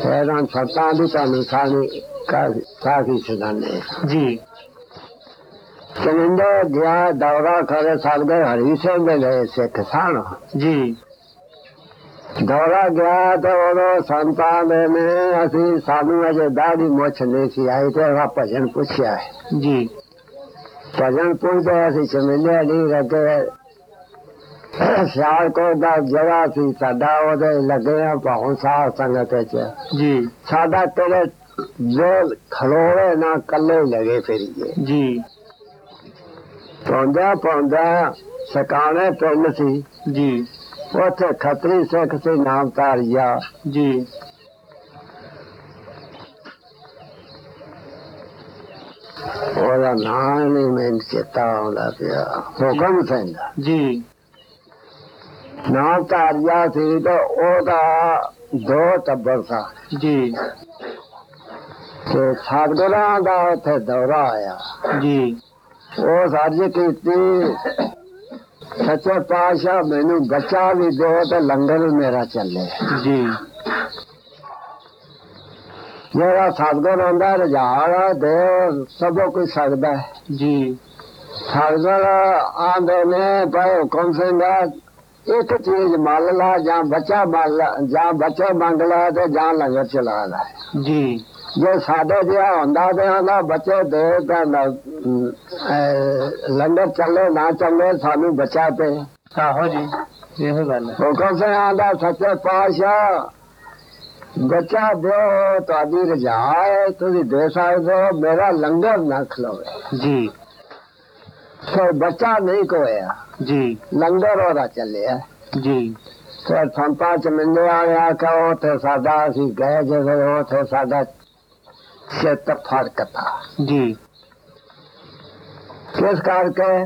ਇਹਨਾਂ ਸਤਾਂ ਦੀ ਤੁਹਾਨੂੰ ਸਾਰੀ ਕਾਫੀ ਸੁਣਾਣੇ ਜੀ ਚਲਿੰਦੇ ਗਿਆ ਦੌਰਾ ਕਰੇ ਸਕਦੇ ਹਰੀ ਸਿੰਘ ਦੇ ਗਏ ਸਿੱਖ ਸਨ ਜੀ ਦੌਰਾ ਗਿਆ ਤੇ ਉਹ ਸੰਤਾਂ ਦੇ ਨੇ ਅਸੀਂ ਸਾਨੂੰ ਅਜੇ ਦਾੜੀ ਮੁੱਛ ਨਹੀਂ ਸੀ ਆਈ ਤੇ ਉਹ ਭਜਨ ਪੁੱਛਿਆ ਜੀ ਭਜਨ ਪੁੱਛਦੇ ਅਸੀਂ ਚਲਿੰਦੇ ਨਹੀਂ ਰੱਖੇ ਸਿਆਲ ਕੋ ਦਾ ਜਗ੍ਹਾ ਸੀ ਸਾਡਾ ਉਹਦੇ ਲੱਗੇ ਆ ਭਾਉ ਸਾਹ ਸੰਗਤ ਚ ਜੀ। ਸਾਡਾ ਤੇਰੇ ਜੋ ਖਲੋੜੇ ਨਾ ਕੱਲੇ ਲਗੇ ਫਿਰੀਏ। ਜੀ। ਪੌਂਦਾ ਪੌਂਦਾ ਸਕਾਣੇ ਪਿੰਡ ਸੀ। ਜੀ। ਉੱਥੇ ਖੱਤਰੀ ਸਿੱਖ ਸੀ ਨਾਮ ਤਾਰਿਆ ਜੀ। ਉਹਦਾ ਨਾਂ ਨਹੀਂ ਮੈਨੂੰ ਚੇਤਾ ਆਉਂਦਾ ਪਿਆ। ਹੁਕਮ ਸਿੰਘ। ਜੀ। ਨਾਮ ਤਾਰਿਆ ਸੀ ਤੇ ਉਹਦਾ ਦੋ ਟੱਬਰ ਸਾ ਜੀ। ਤੇ ਸਾਧਗੁਰਾਂ ਦਾ ਉੱਥੇ ਦੌਰਾ ਆਇਆ। ਜੀ। ਉਹ ਸਾਜ ਕੀਤੀ। ਸੱਚੇ ਪਾਤਸ਼ਾਹ ਮੈਨੂੰ ਬੱਚਾ ਵੀ ਦਿਓ ਤੇ ਲੰਗਰ ਮੇਰਾ ਚੱਲੇ। ਜੀ। ਜਿਹੜਾ ਸਤਗੁਰ ਹੁੰਦਾ ਰਜਾਲ ਦੇ ਸਭੋ ਕੋਈ ਸਕਦਾ। ਜੀ। ਸਤਗੁਰ ਆਂਦੇ ਨੇ ਭਾਈ ਹੁਕਮ ਸਿੰਘ ਦਾ ਇੱਕ ਚੀਜ਼ ਮੰਨ ਲਾ ਜਾਂ ਬੱਚਾ ਮੰਨ ਲਾ ਜਾਂ ਬੱਚੇ ਮੰਗ ਲਾ ਤੇ ਜਾਂ ਲੰਗਰ ਚਲਾ ਲੈ ਜੀ। ਜੇ ਸਾਡੇ ਜਿਹਾ ਹੁੰਦਾ ਤੇ ਆਂਦਾ ਬੱਚੇ ਦੇ ਤਾਂ ਲੰਗਰ ਚੱਲੇ ਨਾ ਚੱਲੇ ਸਾਨੂੰ ਬੱਚਾ ਤੇ। ਆਹੋ ਜੀ ਇਹੋ ਗੱਲ ਹੈ। ਹੁਕਮ ਸਿੰਘ ਆਂਦਾ ਸੱਚੇ ਪਾਤਸ਼ਾਹ ਬੱਚਾ ਦਿਓ ਤੁਹਾਡੀ ਰਜਾ ਹੈ ਤੁਸੀਂ ਦੇ ਸਕਦੇ ਹੋ ਮੇਰਾ ਲੰਗਰ ਨਾ ਖਲੋਵੇ। ਜੀ। ਫਿਰ ਬੱਚਾ ਨਹੀਂ ਕੋਇਆ। ਜੀ। ਲੰਗਰ ਉਹਦਾ ਚੱਲਿਆ। ਜੀ। ਫਿਰ ਸੰਪਾ ਚ ਮਿਲਦੇ ਆ ਗਿਆ ਕਿ ਉੱਥੇ ਸਾਡਾ ਅਸੀਂ ਗਏ ਜਦੋਂ ਉੱਥੇ ਸਾਡਾ ਚਿੱਤ ਫੜਕਤਾ ਜੀ। ਕਿਸ ਕਰਕੇ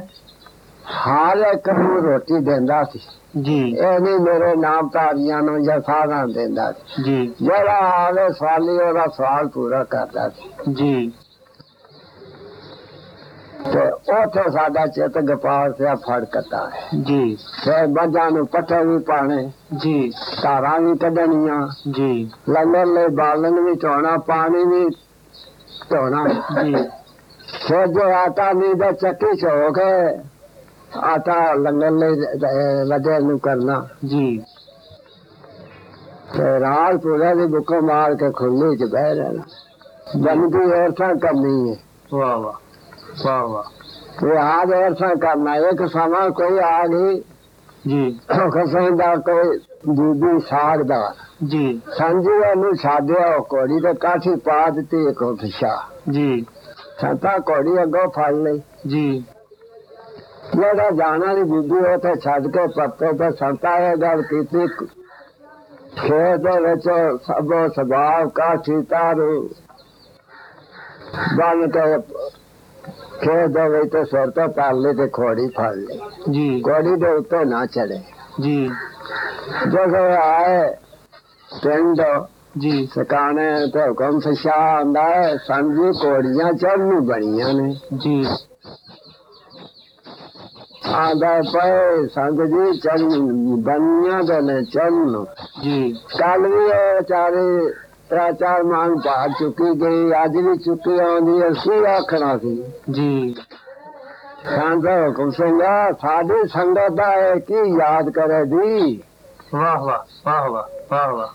ਹਰ ਇੱਕ ਨੂੰ ਰੋਟੀ ਦਿੰਦਾ ਸੀ। ਜੀ। ਇਹ ਨਹੀਂ ਮੇਰੇ ਨਾਮ ਧਾਰੀਆਂ ਨੂੰ ਜਾਂ ਸਾਧਾਂ ਦਿੰਦਾ ਸੀ। ਜੀ। ਜਿਹੜਾ ਆਵੇ ਸਵਾਲੀ ਉਹਦਾ ਸਵਾਲ ਪੂਰਾ ਕਰਦਾ ਸੀ। ਜੀ। ਤੇ ਉੱਥੇ ਸਾਡਾ ਚਿੱਤ ਗਪਾਲ ਸਿਆ ਫੜਕਤਾ ਹੈ। ਜੀ। ਫਿਰ ਬੱਜਾਂ ਨੂੰ ਪੱਠੇ ਵੀ ਪਾਣੇ ਜੀ। ਧਾਰਾਂ ਵੀ ਕੱਢਣੀਆਂ। ਜੀ। ਲੰਗਰ ਲਈ ਬਾਲਣ ਵੀ ਧੋਣਾ ਪਾਣੀ ਵੀ ਧੋਣਾ। ਜੀ। ਫਿਰ ਜੋ ਆਟਾ ਨਹੀਂ ਦਾ ਚੱਕੀ ਹੋ ਕੇ ਆਟਾ ਲੰਗਰ ਲਈ ਲੱਗੇ ਨੂੰ ਕਰਨਾ। ਜੀ। ਤੇ ਰਾਤ ਪੂਰਾ ਦੀ ਬੁੱਕੋ ਮਾਰ ਕੇ ਖੁੱਲੀ ਚ ਬਹਿ ਰਹਿਣਾ। ਬੰਦੀ ਐਸਾ ਕਰਨੀ ਹੈ ਵਾਹ ਵਾਹ। ਵਾਹ ਵਾਹ ਇਹ ਆਜ ਐਸਾ ਕਰਨਾ ਇੱਕ ਸਮਾਂ ਕੋਈ ਆ ਗਈ ਜੀ। ਖਸਨ ਦਾ ਕੋਈ ਬੀਬੀ ਸਾਗ ਦਾ ਜੀ। ਸੰਜੀ ਨੂੰ ਸਾਧਿਆ ਉਹ ਕੋੜੀ ਤੇ ਕਾਠੀ ਪਾ ਦਿੱਤੀ ਇੱਕ ਫਿਸ਼ਾ ਜੀ। ਸੰਤਾ ਕੋੜੀ ਅੱਗੋਂ ਫੜ ਲਈ। ਜੀ। ਜਿਹੜਾ ਜਾਣ ਵਾਲੀ ਬੀਬੀ ਉੱਥੇ ਛੱਡ ਕੇ ਪੱਤੇ ਤੇ ਸੰਤਾ ਇਹ ਗੱਲ ਕੀਤੀ ਖੇਤ ਦੇ ਵਿੱਚ ਸਭੋ ਸੁਭਾਵ ਕਾਠੀ ਤਾਰੂ ਬਣ ਕੇ ਖੇਤ ਦੇ ਵਿੱਚ ਸੁਰ ਤੋਂ ਪਾਲੇ ਤੇ ਖੋੜੀ ਫੜ ਲਈ। ਜੀ। ਕੋੜੀ ਦੇ ਉੱਤੇ ਨਾ ਚੜੇ ਜੀ। ਜਦੋਂ ਆਏ ਪਿੰਡ ਜੀ। ਸਕਾਣੇ ਤੇ ਹੁਕਮ ਫਸ਼ਾ ਆਂਦਾ ਹੈ ਸੰਜੀ ਕੋੜੀਆਂ ਚੜ੍ਹਨ ਨੂੰ ਬਣੀਆਂ ਨੇ। ਜੀ। ਆਂਦਾ ਪਏ ਸੰਗ ਜੀ ਚੜ੍ਹਨ ਬਣੀਆਂ ਤੇ ਨੇ ਚੜ੍ਹਨ। ਨੂੰ ਜੀ। ਕੱਲ ਵੀ ਉਹ ਚਾਰੇ ਤਰਾ ਚਾਰ ਮੰਗ ਪਾ ਚੁੱਕੀ ਗਈ। ਅੱਜ ਵੀ ਚੁੱਕੀ ਆਉਂਦੀ ਹੈ ਕੀ ਆਖਣਾ ਸੀ। ਜੀ। ਸੰਤ ਹੁਕਮ ਸਿੰਘਾ ਸਾਡੀ ਸੰਗਤ ਦਾ ਇਹ ਕੀ ਯਾਦ ਕਰੇ ਦੀ ਵਾਹ ਵਾਹ ਵਾਹ ਵਾਹ ਵਾਹ ਵਾਹ।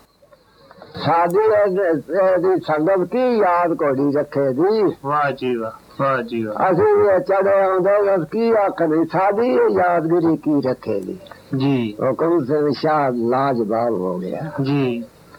ਸਾਡੀ ਇਹ- ਇਹਦੀ ਸੰਗਤ ਕੀ ਯਾਦ ਕੋੜੀ ਰੱਖੇ ਦੀ ਵਾਹ ਜੀ ਵਾਹ ਵਾਹ ਜੀ ਵਾਹ। ਅਸੀਂ ਇਹ ਚੜੇ ਆਉਂਦੇ ਕੀ ਆਖਣੀ ਸਾਡੀ ਯਾਦਗਿਰੀ ਕੀ ਰੱਖੇਗੀ ਜੀ? ਹੁਕਮ ਸਿੰਘ ਸ਼ਾਹ ਲਾਜਵਾਬ ਹੋ ਗਿਆ। ਜੀ।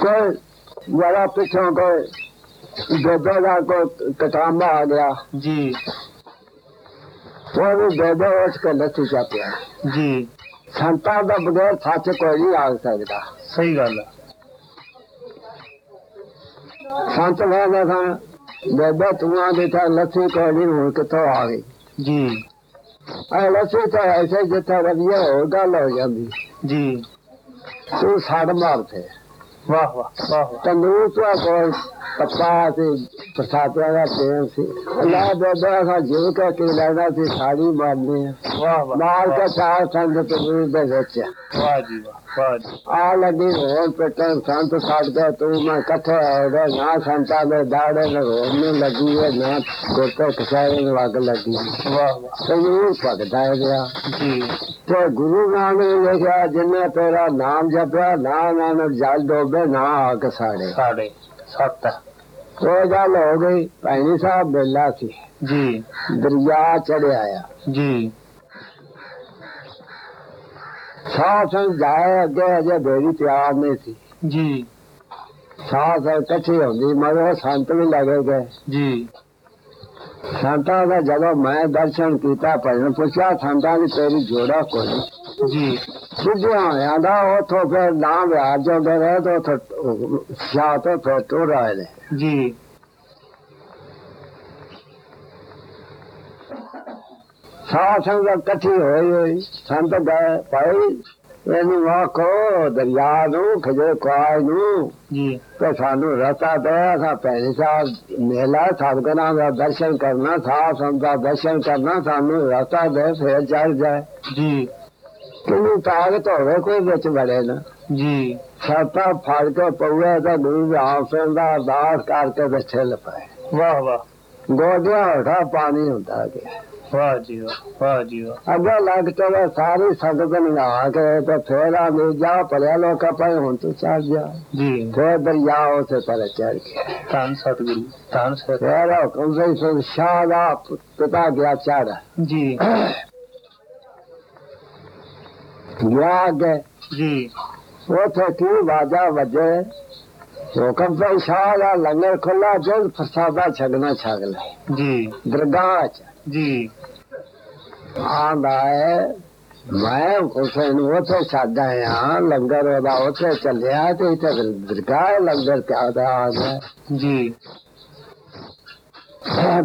ਕੋਈ ਜਰਾ ਪਿੱਛੋਂ ਕੋਈ ਬੇਬੇ ਦਾ ਕੋਈ ਕਟਾਂਬਾ ਆ ਗਿਆ। ਜੀ। ਉਹ ਵੀ ਬੇਬੇ ਉਸ ਕੇ ਲੱਸੀ ਚਾਪਿਆ ਜੀ। ਸੰਤਾਂ ਦਾ ਬਗੈਰ ਸੱਚ ਕੋਈ ਨਹੀਂ ਆ ਸਕਦਾ। ਸਹੀ ਗੱਲ ਹੈ ਸੰਤ ਕਹਿੰਦਾ ਸਨ ਬੇਬੇ ਤੂੰ ਆ ਦੇਖਾ ਲੱਸੀ ਕੋਈ ਨਹੀਂ ਹੁਣ ਕਿੱਥੋਂ ਆ ਗਈ। ਜੀ। ਐ ਲੱਸੀ ਤਾਂ ਐਸੇ ਜਿੱਥੇ ਰਵੀਆ ਹੋ ਗੱਲ ਹੋ ਜਾਂਦੀ। ਜੀ। ਤੂੰ ਛੱਡ ਮਾਰ ਤੇ ਵਾਹ ਵਾਹ ਵਾਹ ਵਾਹ ਤੰਦੂਰ ਤੋਂ ਕੋਈ ਪੱਤਾ ਤੇ ਪ੍ਰਸਾਦਿਆਂ ਦਾ ਤੇਲ ਸੀ। ਅੱਲਾ ਬੇਬੇ ਦਾ ਜਿਉ ਕੇ ਕੀ ਲੈਣਾ ਸੀ ਸਾੜੀ ਮਾਰਨੀ ਆ। ਵਾਹ ਵਾਹ। ਨਾਲ ਕੇ ਚਾਰ ਸੰਗ ਤੰਦੂਰ ਦੇ ਵਿੱਚ ਵਾਹ ਜੀ ਵਾਹ ਆ ਲੱਗੀ ਹੋਰ ਪਟਨ ਸੰਤ ਕੇ ਤੂੰ ਮੈਂ ਇਕੱਠੇ ਆਏ ਨਾ ਸੰਤਾਂ ਦੇ ਦਾੜੇ ਨੂੰ ਨਹੀਂ ਲੱਗੀ ਹੈ ਨਾ ਕੋਤੇ ਕਸਾਏ ਨੂੰ ਅੱਗ ਲੱਗੀ। ਵਾਹ ਵਾਹ। ਤੰਦੂਰ ਭਗਦਾ ਹੈ ਗਿਆ। ਜੀ। ਤੇ ਗੁਰੂ ਨਾਨਕ ਨੇ ਲਿਖਿਆ ਜਿੰਨੇ ਤੇਰਾ ਨਾਮ ਜਪਿਆ ਨਾ ਨਾਨਕ ਜਲ ਡੋਬੇ ਨਾ ਆਗ ਸਾੜੇ। ਸਾਡੇ। ਸੱਤ। ਉਹ ਗੱਲ ਹੋ ਗਈ ਭੈਣੀ ਸਾਹਿਬ ਬੇਲਾ ਸੀ। ਜੀ। ਦਰਿਆ ਚੜਿਆ ਆ। ਜੀ। ਸਾਹ ਸੰਗ ਜਾਏ ਅੱਗੇ ਅਜੇ ਬੇੜੀ ਤਿਆਰ ਨਹੀਂ ਸੀ। ਜੀ। ਸਾਹ ਸੰਗ ਇਕੱਠੀ ਹੁੰਦੀ ਮਗਰ ਸੰਤ ਵੀ ਲੱਗੇ ਗਏ। ਜੀ। ਸੰਤਾਂ ਦਾ ਜਦੋਂ ਮੈਂ ਦਰਸ਼ਨ ਕੀਤਾ ਭਜਨ ਪੁੱਛਿਆ ਸੰਤਾਂ ਦੀ ਤੇਰੀ ਜੋੜਾ ਕੋਈ? ਜੀ। ਸਿੱਧਿਆਂ ਹੋਇਆ ਦਾ ਉਥੋਂ ਫਿਰ ਨਾਮ ਵਿਆਜ ਜੋ ਰਹੇ ਤਾਂ ਉਥੋਂ ਸ਼ਾਹ ਤੋਂ ਫਿਰ ਟੁਰ ਆਏ ਨੇ। ਜੀ। ਸਾਧ ਸੰਗਤ ਇਕੱਠੀ ਹੋਈ ਹੋਈ ਸੰਤ ਗਏ ਭਾਈ ਇਹਨੂੰ ਆਖੋ ਦਰਿਆ ਨੂੰ ਖਜੇ ਕਾਇ ਨੂੰ ਜੀ। ਤੇ ਸਾਨੂੰ ਰਸਤਾ ਦੇ ਅਸਾਂ ਪਹਿਲੇ ਸਾਲ ਮੇਲਾ ਸਾਧਕਨਾਂ ਦਾ ਦਰਸ਼ਨ ਕਰਨਾ ਸਾਧ ਸੰਤ ਦਾ ਦਰਸ਼ਨ ਕਰਨਾ ਸਾਨੂੰ ਰਸਤਾ ਦੇ ਫਿਰ ਚੱਲ ਜਾਏ। ਜੀ। ਕਿੰਨੀ ਤਾਕਤ ਹੋਵੇ ਕੋਈ ਵਿੱਚ ਵੜੇ ਨਾ। ਜੀ। ਸਾਤਾ ਫੜ ਕੇ ਪਊਆ ਤਾਂ ਗੁਰੂ ਦੇ ਆਸਣ ਦਾ ਅਰਦਾਸ ਕਰਕੇ ਬੈਠੇ ਲਪਾਏ। ਵਾਹ ਵਾਹ। ਗੋਡਿਆਂ ਹੇਠਾਂ ਪਾਣੀ ਹੁੰਦਾ ਗਿਆ। ਵਾਹ ਜੀ ਵਾਹ ਵਾਹ ਜੀ ਵਾਹ। ਅੱਗੇ ਲੱਗ ਚਲੇ ਸਾਰੀ ਸੰਗਤ ਨਹਾ ਕੇ ਤੇ ਫੇਰ ਆ ਵੀ ਜਾ ਪੜਿਆ ਲੋਕਾਂ ਪਏ ਹੁਣ ਤੂੰ ਚੱਲ ਜਾ। ਜੀ। ਫੇਰ ਦਰਿਆ ਉਸੇ ਪਰ ਚੜ ਗਿਆ। ਧੰਨ ਸਤਿਗੁਰੂ ਧੰਨ ਸਤ ਫੇਰ ਹੁਕਮ ਸੇ ਸੁਣ ਸ਼ਾਹ ਦਾ ਪਿਤਾ ਗਿਆ ਚੜ ਜੀ। ਗਿਆ ਅੱਗੇ ਜੀ। ਉਥੇ ਕੀ ਬਾਜਾ ਵਜੇ? ਹੁਕਮ ਸੇ ਸ਼ਾਹ ਦਾ ਲੰਗਰ ਖੁੱਲਾ ਜਦ ਪ੍ਰਸਾਦਾ ਛਕਣਾ ਛਕ ਲੈ। ਜੀ। ਦਰਗਾਹ ਚ। ਜੀ। ਆਂਦਾ ਹੈ ਮੈਂ ਹੁਸੈਨ ਉਥੇ ਛੱਡਦਾ ਆ ਲੰਗਰ ਉਹਦਾ ਉਥੇ ਚੱਲਿਆ ਤੇ ਇੱਥੇ ਦਰਗਾਹ ਲੰਗਰ ਤੇ ਆਦਾ ਆ ਗਿਆ ਜੀ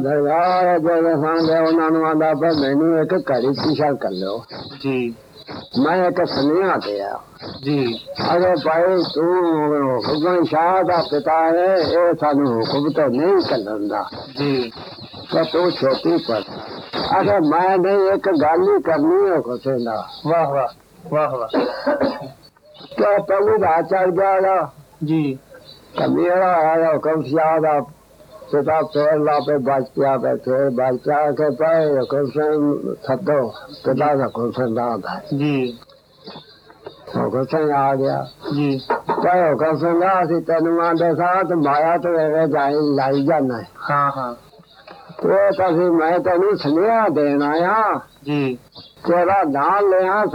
ਦਰਗਾਹ ਜਦੋਂ ਸਾਂਦੇ ਉਹਨਾਂ ਨੂੰ ਆਂਦਾ ਪਰ ਮੈਨੂੰ ਇੱਕ ਘੜੀ ਪਿਛਾ ਕਰ ਲਓ। ਜੀ। ਮੈਂ ਇੱਕ ਸੁਨੇਹਾ ਦਿਆ। ਜੀ। ਅਰੇ ਭਾਈ ਤੂੰ ਹੁਕਮ ਸ਼ਾਹ ਦਾ ਪਿਤਾ ਹੈ ਇਹ ਸਾਨੂੰ ਹੁਕਮ ਤੋਂ ਨਹੀਂ ਚੱਲਣ ਦਾ। ਜੀ। ਤਾਂ ਤੂੰ ਛੋਟੀ ਪਰ ਅਰੇ ਮੈਂ ਨਹੀਂ ਇੱਕ ਗੱਲ ਹੀ ਕਰਨੀ ਹੈ ਕਿਸੇ ਨਾਲ। ਵਾਹ ਵਾਹ ਵਾਹ ਵਾਹ। ਕਿ ਪਹਿਲੀ ਰਾਤ ਚੜ ਗਿਆ ਜੀ। ਕਮੀਰਾ ਆਇਆ ਹੁਕਮ ਸ਼ਾਹ ਦਾ ਪਿਤਾ ਫੇਰ ਲਾ ਪੇ ਬਚ ਪਿਆ ਪੇ ਫੇਰ ਬਚ ਪਿਆ ਕੇ ਪਏ ਹੁਕਮ ਸਿੰਘ ਸੱਦੋ ਪਿਤਾ ਦਾ ਸਿੰਘ ਦਾ ਜੀ। ਹੁਕਮ ਸਿੰਘ ਆ ਗਿਆ। ਜੀ। ਕਹੇ ਸਿੰਘ ਆ ਅਸੀਂ ਤੈਨੂੰ ਆਂਦੇ ਸਾਥ ਮਾਇਆ ਤੇ ਇਹ ਜਾਈ ਲਾਈ ਜਾਣਾ ਹੈ। ਹਾਂ। ਹਾਂ ਉਹ ਤਾਂ ਅਸੀਂ ਮੈਂ ਤੈਨੂੰ ਸੁਨੇਹਾ ਦੇਣ ਆਇਆ। ਜੀ। ਤੇਰਾ ਨਾਂ ਲਿਆ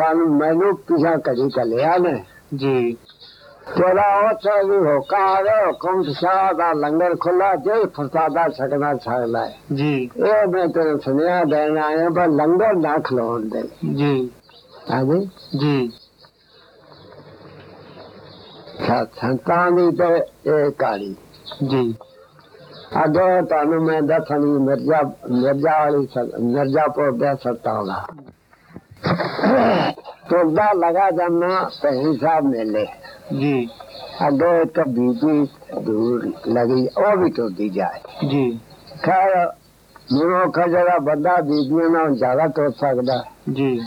ਤੇਰਾ ਉੱਥੇ ਵੀ ਹੋਕਾ ਆਵੇ ਹੁਕਮ ਸ਼ਾਹ ਦਾ ਲੰਗਰ ਖੁੱਲਾ ਜੇ ਫਰਸਾਦਾ ਛਕਣਾ ਛਕ ਲੈ ਜੀ ਇਹ ਮੈਂ ਤੈਨੂੰ ਸੁਨੇਹਾ ਦੇਣ ਆਇਆ ਪਰ ਲੰਗਰ ਨਾ ਖਲੋਣ ਦੇ ਜੀ ਹਾਂਜੀ ਜੀ ਸੰਤਾਂ ਦੀ ਤੇ ਇਹ ਕਾਲੀ ਜੀ ਅੱਗੇ ਤੁਹਾਨੂੰ ਮੈਂ ਦੱਸਣੀ ਮਿਰਜ਼ਾ ਮਿਰਜ਼ਾ ਵਾਲੀ ਸਰ- ਮਿਰਜ਼ਾਪੁਰ ਦੇ ਸਰਤਾਂ ਤੁਰਦਾ ਲਗਾ ਜਮਨਾ ਭੈਣੀ ਸਾਹਿਬ ਮੇਲੇ। ਜੀ। ਅੱਗੇ ਇੱਕ ਬੀਬੀ ਦੂਰ ਲਗੀ ਉਹ ਵੀ ਤੁਰਦੀ ਜਾਏ। ਜੀ। ਖੈਰ ਮਨੁੱਖ ਜਿਹੜਾ ਬੰਦਾ ਬੀਬੀਆਂ ਨਾਲ ਜ਼ਿਆਦਾ ਤੁਰ ਸਕਦਾ। ਜੀ।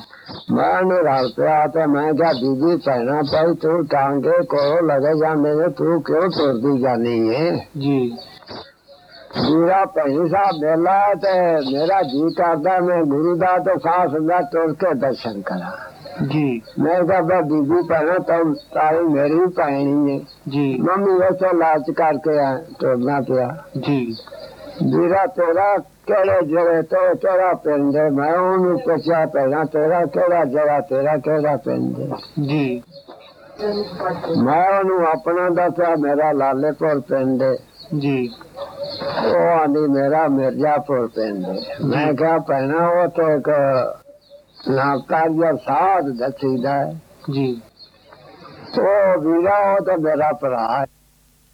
ਮੈਂ ਨੇ ਰਲ ਪਿਆ ਤੇ ਮੈਂ ਕਿਹਾ ਬੀਬੀ ਭੈਣਾ ਭਾਈ ਤੂੰ ਟਾਂਗੇ ਕੋਲ ਲਗੇ ਜਾਂਦੇ ਨੇ ਤੂੰ ਕਿਉਂ ਤੁਰਦੀ ਜਾਨੀ ਏ? ਜੀ। ਮੇਰਾ ਭੈਣੀ ਸਾਹਿਬ ਬੋਲਾ ਤੇ ਮੇਰਾ ਜੀ ਕਰਦਾ ਮੈਂ ਗੁਰੂ ਦਾ ਤੇ ਸਾਹ ਸੰਗਾ ਤੁਰ ਕੇ ਦਰਸ਼ਨ ਕਰਾਂ। ਜੀ। ਮੈਂ ਕਿਹਾ ਬਾ ਬੀਬੀ ਭੈਣਾ ਤੂੰ ਤਾਰੀ ਮੇਰੀ ਭੈਣੀ ਏ ਜੀ। ਮੰਮੀ ਵੈਸੇ ਲਾਚ ਕਰਕੇ ਆ ਤੁਰਨਾ ਪਿਆ। ਜੀ। ਵੀਰਾ ਤੇਰਾ ਕਿਹੜੇ ਜਗ੍ਹਾ ਤੋਂ ਤੇਰਾ ਪਿੰਡ ਹੈ? ਮੈਂ ਉਹਨੂੰ ਪੁੱਛਿਆ ਪਹਿਲਾਂ ਤੇਰਾ ਕਿਹੜਾ ਜਗ੍ਹਾ ਤੇਰਾ ਕਿਹੜਾ ਪਿੰਡ ਹੈ? ਜੀ। ਮੈਂ ਉਹਨੂੰ ਆਪਣਾ ਦੱਸਿਆ ਮੇਰਾ ਲਾਲੇਪੁਰ ਪਿੰਡ ਹੈ। ਜੀ। ਉਹ ਆਂਦੀ ਮੇਰਾ ਮਿਰਜ਼ਾਪੁਰ ਪਿੰਡ। ਮੈਂ ਕਿਹਾ ਭੈਣਾ ਉਹ ਤੇ ਇੱਕ ਨਾਕਾਰਿਆ ਸਾਧ ਦੱਸੀਦਾ ਜੀ। ਉਹ ਵੀਰਾ ਉਹ ਤਾਂ ਮੇਰਾ ਭਰਾ ਹੈ।